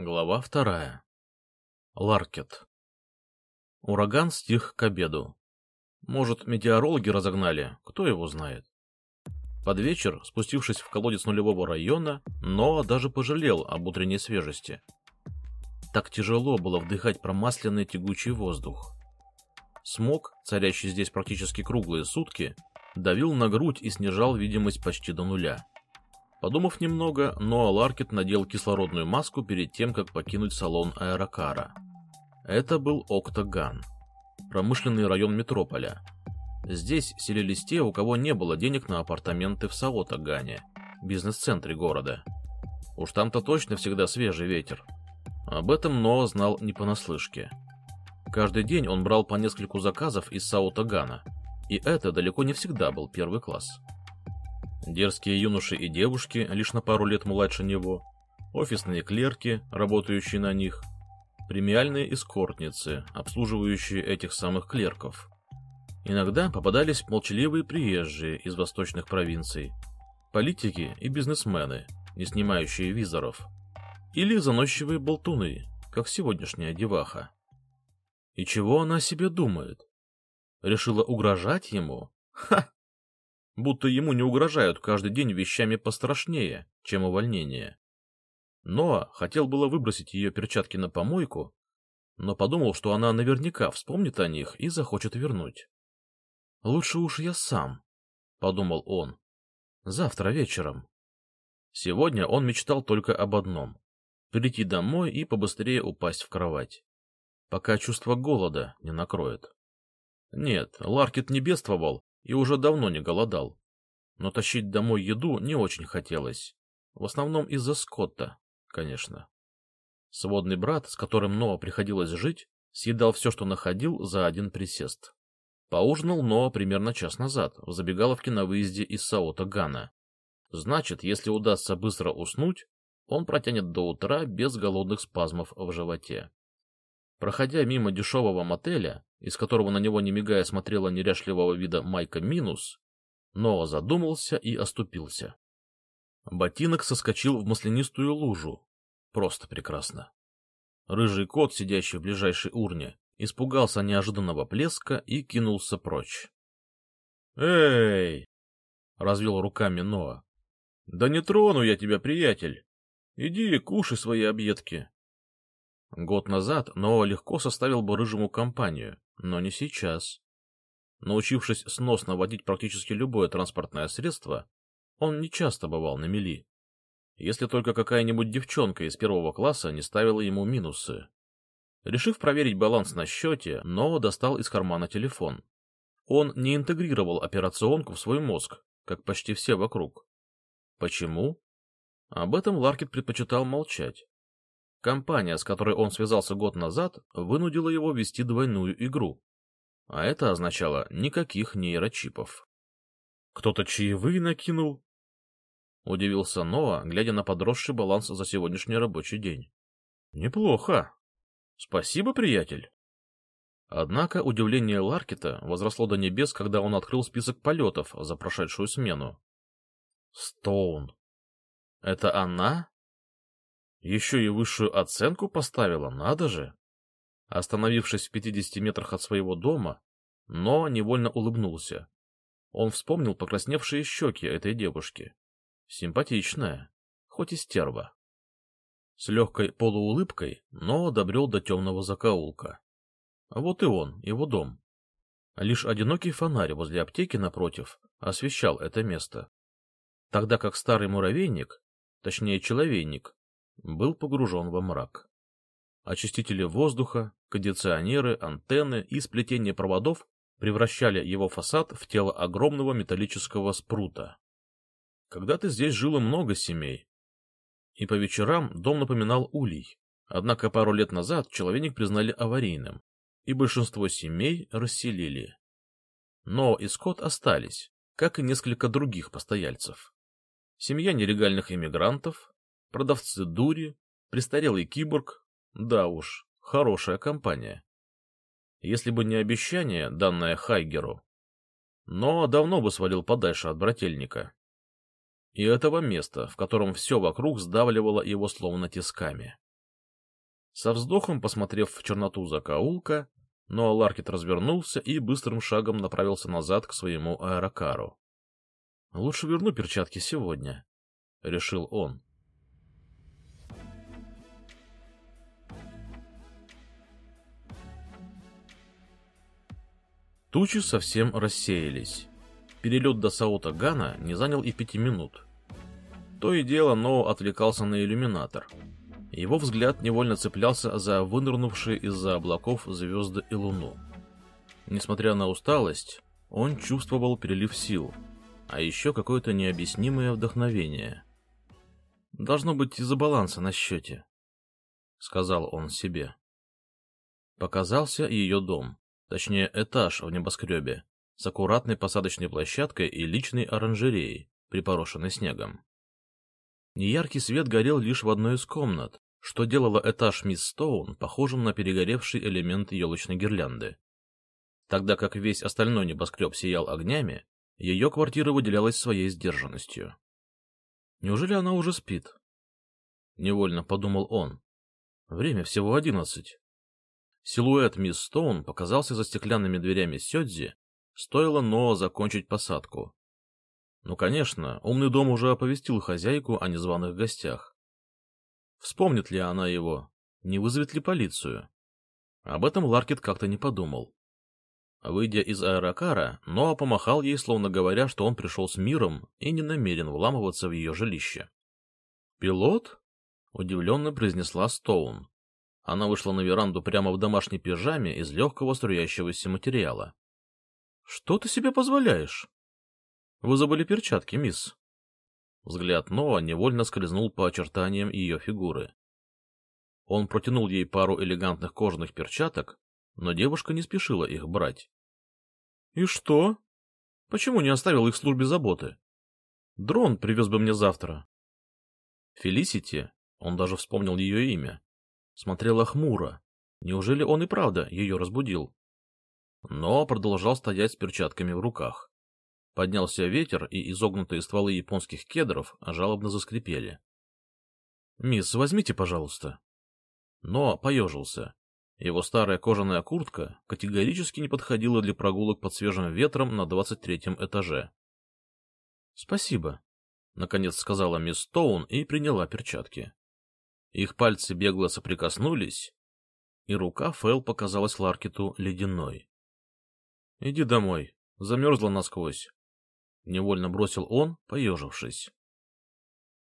Глава вторая. Ларкет. Ураган стих к обеду. Может, метеорологи разогнали, кто его знает. Под вечер, спустившись в колодец нулевого района, Ноа даже пожалел об утренней свежести. Так тяжело было вдыхать промасленный тягучий воздух. Смог, царящий здесь практически круглые сутки, давил на грудь и снижал видимость почти до нуля. Подумав немного, Ноа Ларкет надел кислородную маску перед тем, как покинуть салон аэрокара. Это был Октаган, промышленный район метрополя. Здесь селились те, у кого не было денег на апартаменты в Саотагане, бизнес-центре города. Уж там-то точно всегда свежий ветер. Об этом Ноа знал не понаслышке. Каждый день он брал по нескольку заказов из Саутагана, и это далеко не всегда был первый класс. Дерзкие юноши и девушки, лишь на пару лет младше него, офисные клерки, работающие на них, премиальные эскортницы, обслуживающие этих самых клерков. Иногда попадались молчаливые приезжие из восточных провинций, политики и бизнесмены, не снимающие визоров, или заносчивые болтуны, как сегодняшняя деваха. И чего она себе думает? Решила угрожать ему? Ха! Будто ему не угрожают каждый день вещами пострашнее, чем увольнение. Ноа хотел было выбросить ее перчатки на помойку, но подумал, что она наверняка вспомнит о них и захочет вернуть. «Лучше уж я сам», — подумал он. «Завтра вечером». Сегодня он мечтал только об одном — прийти домой и побыстрее упасть в кровать, пока чувство голода не накроет. Нет, Ларкет не бедствовал и уже давно не голодал. Но тащить домой еду не очень хотелось. В основном из-за Скотта, конечно. Сводный брат, с которым Ноа приходилось жить, съедал все, что находил, за один присест. Поужинал Ноа примерно час назад в забегаловке на выезде из Саота Гана. Значит, если удастся быстро уснуть, он протянет до утра без голодных спазмов в животе. Проходя мимо дешевого мотеля, из которого на него не мигая смотрела неряшливого вида Майка Минус, Ноа задумался и оступился. Ботинок соскочил в маслянистую лужу. Просто прекрасно. Рыжий кот, сидящий в ближайшей урне, испугался неожиданного плеска и кинулся прочь. «Эй!» — развел руками Ноа. «Да не трону я тебя, приятель! Иди, кушай свои объедки!» Год назад Ноа легко составил бы рыжему компанию, но не сейчас. Научившись сносно водить практически любое транспортное средство, он не часто бывал на мели. Если только какая-нибудь девчонка из первого класса не ставила ему минусы. Решив проверить баланс на счете, Ноа достал из кармана телефон. Он не интегрировал операционку в свой мозг, как почти все вокруг. Почему? Об этом Ларкет предпочитал молчать. Компания, с которой он связался год назад, вынудила его вести двойную игру. А это означало никаких нейрочипов. Кто-то чаевые накинул? Удивился Ноа, глядя на подросший баланс за сегодняшний рабочий день. Неплохо. Спасибо, приятель. Однако удивление Ларкета возросло до небес, когда он открыл список полетов за прошедшую смену. Стоун. Это она? Еще и высшую оценку поставила, надо же. Остановившись в пятидесяти метрах от своего дома, но невольно улыбнулся. Он вспомнил покрасневшие щеки этой девушки. Симпатичная, хоть и стерва. С легкой полуулыбкой, но добрел до темного закоулка. Вот и он, его дом. Лишь одинокий фонарь возле аптеки напротив освещал это место. Тогда как старый муравейник, точнее человейник, был погружен во мрак. Очистители воздуха, кондиционеры, антенны и сплетение проводов превращали его фасад в тело огромного металлического спрута. Когда-то здесь жило много семей, и по вечерам дом напоминал улей. Однако пару лет назад человек признали аварийным, и большинство семей расселили. Но и Скотт остались, как и несколько других постояльцев. Семья нелегальных иммигрантов, продавцы дури, престарелый киборг. Да уж, хорошая компания. Если бы не обещание, данное Хайгеру, но давно бы свалил подальше от брательника. И этого места, в котором все вокруг сдавливало его словно тисками. Со вздохом, посмотрев в черноту закоулка, но Ларкет развернулся и быстрым шагом направился назад к своему аэрокару. — Лучше верну перчатки сегодня, — решил он. Тучи совсем рассеялись. Перелет до Саута Гана не занял и пяти минут. То и дело Ноу отвлекался на иллюминатор. Его взгляд невольно цеплялся за вынырнувшие из-за облаков звезды и луну. Несмотря на усталость, он чувствовал перелив сил, а еще какое-то необъяснимое вдохновение. «Должно быть из-за баланса на счете», — сказал он себе. Показался ее дом, точнее этаж в небоскребе, с аккуратной посадочной площадкой и личной оранжереей, припорошенной снегом. Неяркий свет горел лишь в одной из комнат, что делало этаж мисс Стоун похожим на перегоревший элемент елочной гирлянды. Тогда как весь остальной небоскреб сиял огнями, ее квартира выделялась своей сдержанностью. Неужели она уже спит? Невольно подумал он. Время всего одиннадцать. Силуэт мисс Стоун показался за стеклянными дверями Сёдзи, стоило Ноа закончить посадку. Ну, конечно, умный дом уже оповестил хозяйку о незваных гостях. Вспомнит ли она его? Не вызовет ли полицию? Об этом Ларкет как-то не подумал. Выйдя из аэрокара, Ноа помахал ей, словно говоря, что он пришел с миром и не намерен вламываться в ее жилище. «Пилот?» — удивленно произнесла Стоун. Она вышла на веранду прямо в домашней пижаме из легкого струящегося материала. — Что ты себе позволяешь? — Вы забыли перчатки, мисс. Взгляд Ноа невольно скользнул по очертаниям ее фигуры. Он протянул ей пару элегантных кожаных перчаток, но девушка не спешила их брать. — И что? Почему не оставил их в службе заботы? Дрон привез бы мне завтра. Фелисити, он даже вспомнил ее имя, смотрела хмуро. Неужели он и правда ее разбудил? Но продолжал стоять с перчатками в руках. Поднялся ветер, и изогнутые стволы японских кедров жалобно заскрипели. — Мисс, возьмите, пожалуйста. Но поежился. Его старая кожаная куртка категорически не подходила для прогулок под свежим ветром на двадцать третьем этаже. — Спасибо, — наконец сказала мисс Стоун и приняла перчатки. Их пальцы бегло соприкоснулись, и рука Фэл показалась Ларкету ледяной. — Иди домой, замерзла насквозь. Невольно бросил он, поежившись.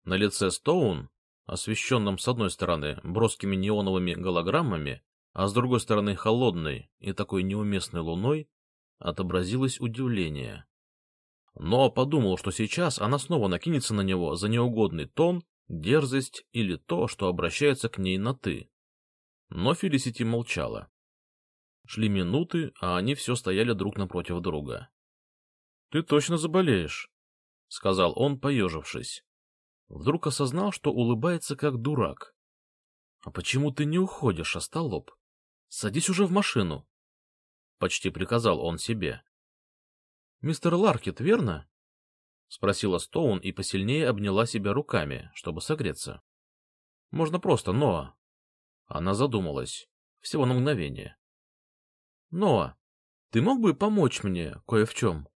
На лице Стоун, освещенном с одной стороны броскими неоновыми голограммами, а с другой стороны холодной и такой неуместной луной, отобразилось удивление. Но подумал, что сейчас она снова накинется на него за неугодный тон, дерзость или то, что обращается к ней на «ты». Но Фелисити молчала. Шли минуты, а они все стояли друг напротив друга. — Ты точно заболеешь, — сказал он, поежившись. Вдруг осознал, что улыбается как дурак. — А почему ты не уходишь, остолоп? Садись уже в машину. Почти приказал он себе. — Мистер Ларкет, верно? — спросила Стоун и посильнее обняла себя руками, чтобы согреться. — Можно просто, Ноа. Она задумалась. Всего на мгновение. — Ноа, ты мог бы помочь мне кое в чем?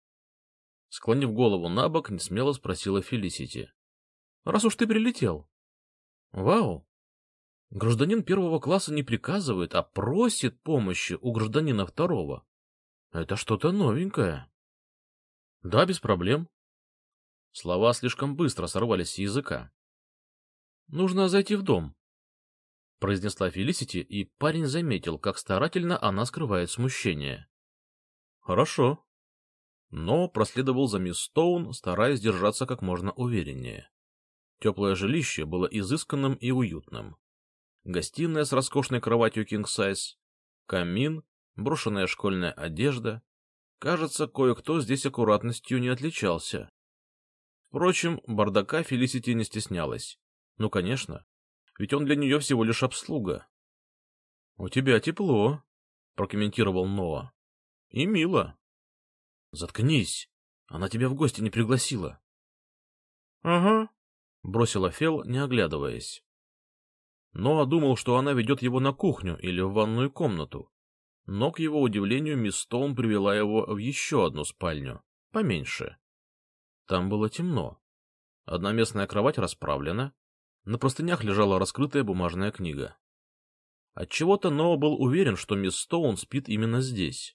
Склонив голову на бок, несмело спросила Фелисити. — Раз уж ты прилетел. — Вау! Гражданин первого класса не приказывает, а просит помощи у гражданина второго. Это что-то новенькое. — Да, без проблем. Слова слишком быстро сорвались с языка. — Нужно зайти в дом, — произнесла Фелисити, и парень заметил, как старательно она скрывает смущение. — Хорошо, но проследовал за мисс Стоун, стараясь держаться как можно увереннее. Теплое жилище было изысканным и уютным. Гостиная с роскошной кроватью size, камин, брошенная школьная одежда. Кажется, кое-кто здесь аккуратностью не отличался. Впрочем, бардака Фелисити не стеснялась. Ну, конечно, ведь он для нее всего лишь обслуга. — У тебя тепло, — прокомментировал Ноа. — И мило. Заткнись. Она тебя в гости не пригласила. — Ага, — бросила Фел, не оглядываясь. но думал, что она ведет его на кухню или в ванную комнату. Но, к его удивлению, мисс Стоун привела его в еще одну спальню, поменьше. Там было темно. Одноместная кровать расправлена, на простынях лежала раскрытая бумажная книга. Отчего-то Ноа был уверен, что мисс Стоун спит именно здесь.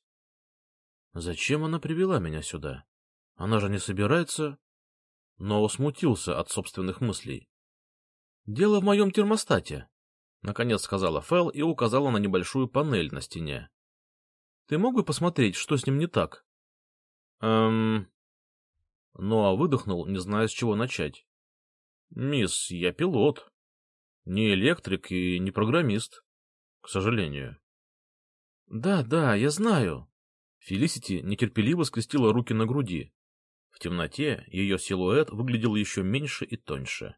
Зачем она привела меня сюда? Она же не собирается... Ноа смутился от собственных мыслей. «Дело в моем термостате», — наконец сказала Фэл и указала на небольшую панель на стене. «Ты мог бы посмотреть, что с ним не так?» «Эм...» Ноа выдохнул, не зная, с чего начать. «Мисс, я пилот. Не электрик и не программист, к сожалению». «Да, да, я знаю». Фелисити нетерпеливо скрестила руки на груди. В темноте ее силуэт выглядел еще меньше и тоньше.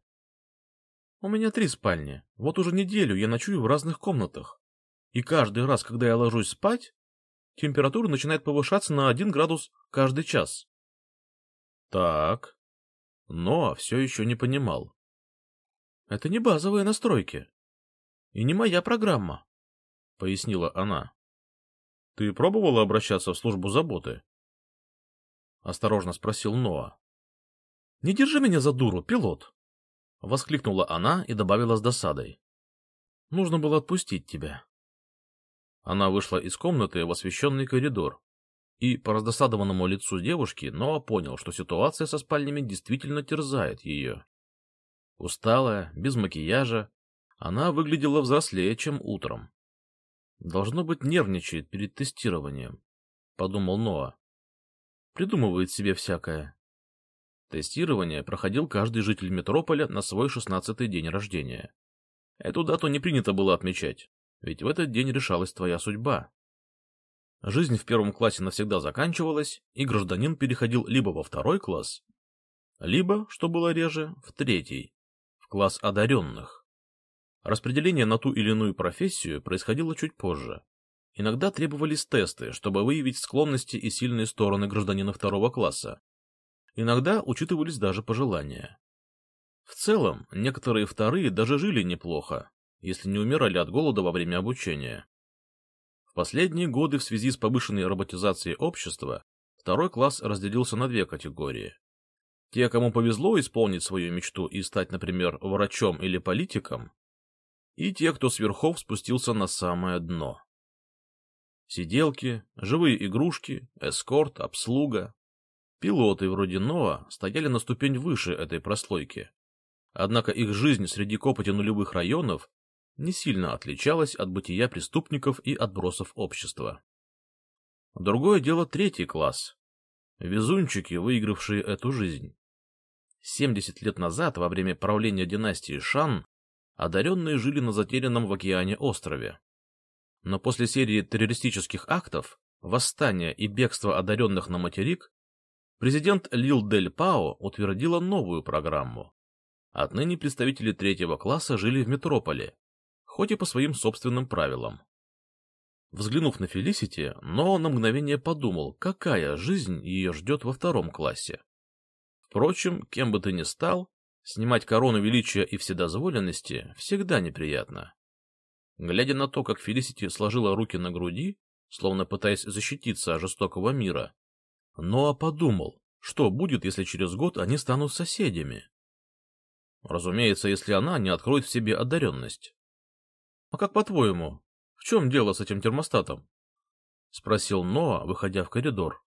«У меня три спальни. Вот уже неделю я ночую в разных комнатах. И каждый раз, когда я ложусь спать, температура начинает повышаться на один градус каждый час». «Так...» Но все еще не понимал. «Это не базовые настройки. И не моя программа», — пояснила она. «Ты пробовала обращаться в службу заботы?» — осторожно спросил Ноа. — Не держи меня за дуру, пилот! — воскликнула она и добавила с досадой. — Нужно было отпустить тебя. Она вышла из комнаты в освещенный коридор, и по раздосадованному лицу девушки Ноа понял, что ситуация со спальнями действительно терзает ее. Усталая, без макияжа, она выглядела взрослее, чем утром. «Должно быть, нервничает перед тестированием», — подумал Ноа придумывает себе всякое. Тестирование проходил каждый житель метрополя на свой шестнадцатый день рождения. Эту дату не принято было отмечать, ведь в этот день решалась твоя судьба. Жизнь в первом классе навсегда заканчивалась, и гражданин переходил либо во второй класс, либо, что было реже, в третий, в класс одаренных. Распределение на ту или иную профессию происходило чуть позже. Иногда требовались тесты, чтобы выявить склонности и сильные стороны гражданина второго класса. Иногда учитывались даже пожелания. В целом, некоторые вторые даже жили неплохо, если не умирали от голода во время обучения. Последние годы в связи с повышенной роботизацией общества второй класс разделился на две категории. Те, кому повезло исполнить свою мечту и стать, например, врачом или политиком, и те, кто с верхов спустился на самое дно. Сиделки, живые игрушки, эскорт, обслуга. Пилоты вроде Ноа стояли на ступень выше этой прослойки. Однако их жизнь среди копоти нулевых районов не сильно отличалась от бытия преступников и отбросов общества. Другое дело третий класс. Везунчики, выигравшие эту жизнь. 70 лет назад, во время правления династии Шан, одаренные жили на затерянном в океане острове. Но после серии террористических актов, восстания и бегства одаренных на материк, президент Лил Дель Пао утвердила новую программу. Отныне представители третьего класса жили в метрополе, хоть и по своим собственным правилам. Взглянув на Фелисити, но на мгновение подумал, какая жизнь ее ждет во втором классе. Впрочем, кем бы ты ни стал, снимать корону величия и вседозволенности всегда неприятно. Глядя на то, как Фелисити сложила руки на груди, словно пытаясь защититься от жестокого мира, Ноа подумал, что будет, если через год они станут соседями. Разумеется, если она не откроет в себе одаренность. — А как по-твоему, в чем дело с этим термостатом? — спросил Ноа, выходя в коридор.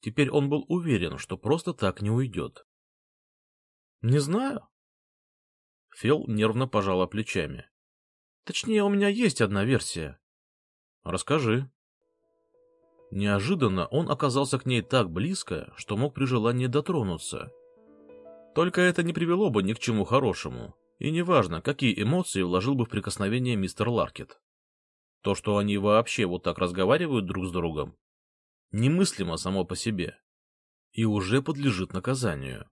Теперь он был уверен, что просто так не уйдет. — Не знаю. Фел нервно пожала плечами. Точнее, у меня есть одна версия. Расскажи. Неожиданно он оказался к ней так близко, что мог при желании дотронуться. Только это не привело бы ни к чему хорошему, и неважно, какие эмоции вложил бы в прикосновение мистер Ларкет. То, что они вообще вот так разговаривают друг с другом, немыслимо само по себе и уже подлежит наказанию.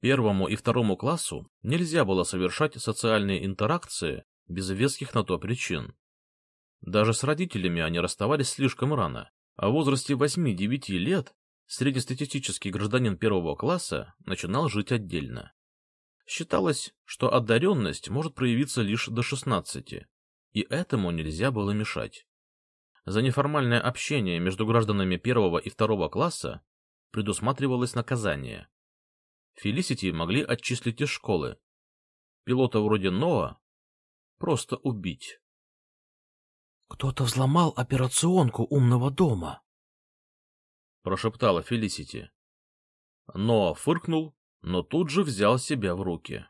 Первому и второму классу нельзя было совершать социальные интеракции без веских на то причин. Даже с родителями они расставались слишком рано, а в возрасте 8-9 лет среднестатистический гражданин первого класса начинал жить отдельно. Считалось, что одаренность может проявиться лишь до 16, и этому нельзя было мешать. За неформальное общение между гражданами первого и второго класса предусматривалось наказание. Фелисити могли отчислить из школы. Пилота вроде Ноа просто убить. «Кто-то взломал операционку умного дома», — прошептала Фелисити. Ноа фыркнул, но тут же взял себя в руки.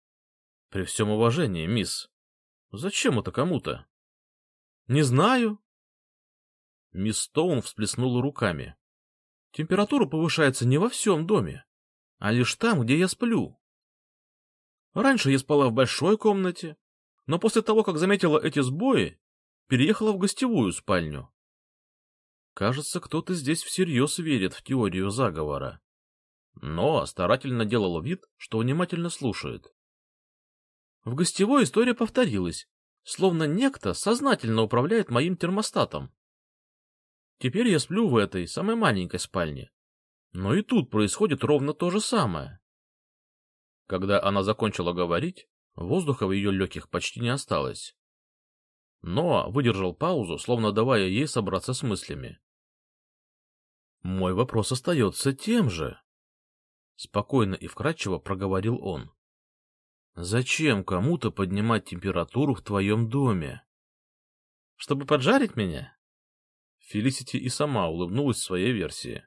— При всем уважении, мисс, зачем это кому-то? — Не знаю. Мисс Стоун всплеснула руками. — Температура повышается не во всем доме, а лишь там, где я сплю. Раньше я спала в большой комнате, но после того, как заметила эти сбои, переехала в гостевую спальню. Кажется, кто-то здесь всерьез верит в теорию заговора. Но старательно делал вид, что внимательно слушает. В гостевой история повторилась, словно некто сознательно управляет моим термостатом. Теперь я сплю в этой, самой маленькой спальне. Но и тут происходит ровно то же самое. Когда она закончила говорить, воздуха в ее легких почти не осталось. Ноа выдержал паузу, словно давая ей собраться с мыслями. «Мой вопрос остается тем же», — спокойно и вкратчиво проговорил он. «Зачем кому-то поднимать температуру в твоем доме?» «Чтобы поджарить меня?» Фелисити и сама улыбнулась своей версии.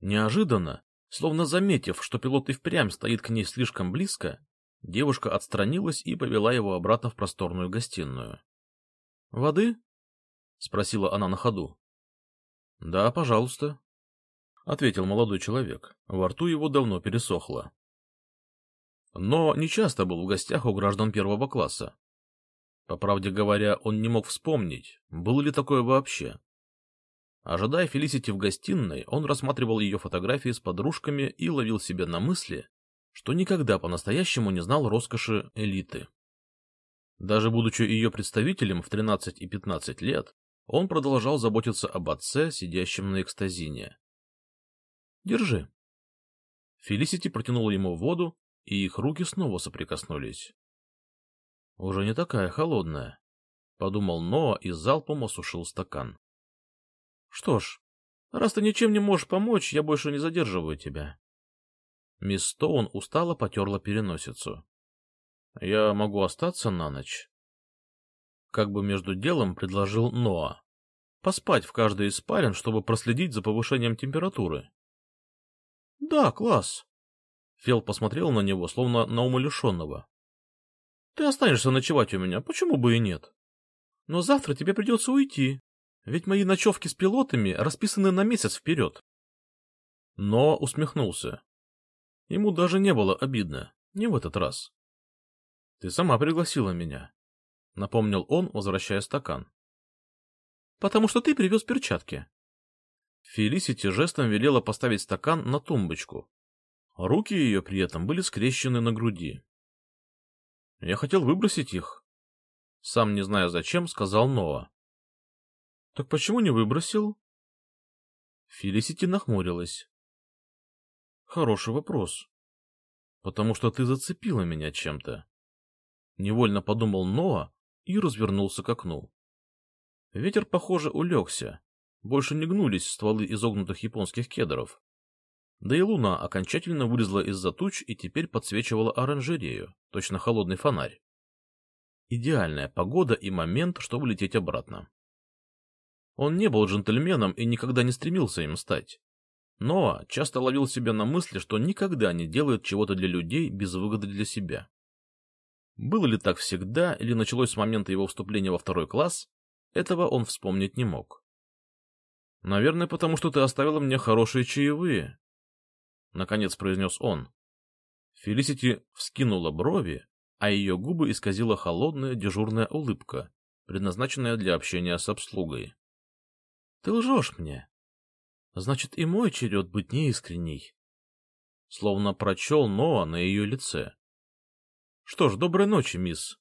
Неожиданно, словно заметив, что пилот и впрямь стоит к ней слишком близко, девушка отстранилась и повела его обратно в просторную гостиную. «Воды?» — спросила она на ходу. «Да, пожалуйста», — ответил молодой человек. Во рту его давно пересохло. Но не часто был в гостях у граждан первого класса. По правде говоря, он не мог вспомнить, было ли такое вообще. Ожидая Фелисити в гостиной, он рассматривал ее фотографии с подружками и ловил себя на мысли, что никогда по-настоящему не знал роскоши элиты. Даже будучи ее представителем в 13 и 15 лет, он продолжал заботиться об отце, сидящем на экстазине. «Держи». Фелисити протянула ему воду, и их руки снова соприкоснулись. «Уже не такая холодная», — подумал Ноа и залпом осушил стакан. «Что ж, раз ты ничем не можешь помочь, я больше не задерживаю тебя». Мисс Стоун устало потерла переносицу. Я могу остаться на ночь? Как бы между делом предложил Ноа. Поспать в каждой из спален, чтобы проследить за повышением температуры. Да, класс. Фел посмотрел на него, словно на умалишенного. Ты останешься ночевать у меня, почему бы и нет? Но завтра тебе придется уйти, ведь мои ночевки с пилотами расписаны на месяц вперед. Но усмехнулся. Ему даже не было обидно, не в этот раз. Ты сама пригласила меня, — напомнил он, возвращая стакан. — Потому что ты привез перчатки. Фелисити жестом велела поставить стакан на тумбочку. Руки ее при этом были скрещены на груди. Я хотел выбросить их. Сам не зная зачем, сказал Ноа. — Так почему не выбросил? Фелисити нахмурилась. — Хороший вопрос. Потому что ты зацепила меня чем-то. Невольно подумал Ноа и развернулся к окну. Ветер, похоже, улегся. Больше не гнулись стволы изогнутых японских кедров. Да и луна окончательно вылезла из-за туч и теперь подсвечивала оранжерею, точно холодный фонарь. Идеальная погода и момент, чтобы лететь обратно. Он не был джентльменом и никогда не стремился им стать. Но часто ловил себя на мысли, что никогда не делает чего-то для людей без выгоды для себя. Было ли так всегда или началось с момента его вступления во второй класс, этого он вспомнить не мог. «Наверное, потому что ты оставила мне хорошие чаевые», — наконец произнес он. Фелисити вскинула брови, а ее губы исказила холодная дежурная улыбка, предназначенная для общения с обслугой. — Ты лжешь мне. Значит, и мой черед быть неискренней. Словно прочел Ноа на ее лице. — Что ж, доброй ночи, мисс.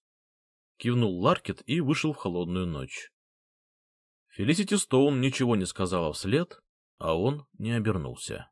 Кивнул Ларкет и вышел в холодную ночь. Фелисити Стоун ничего не сказала вслед, а он не обернулся.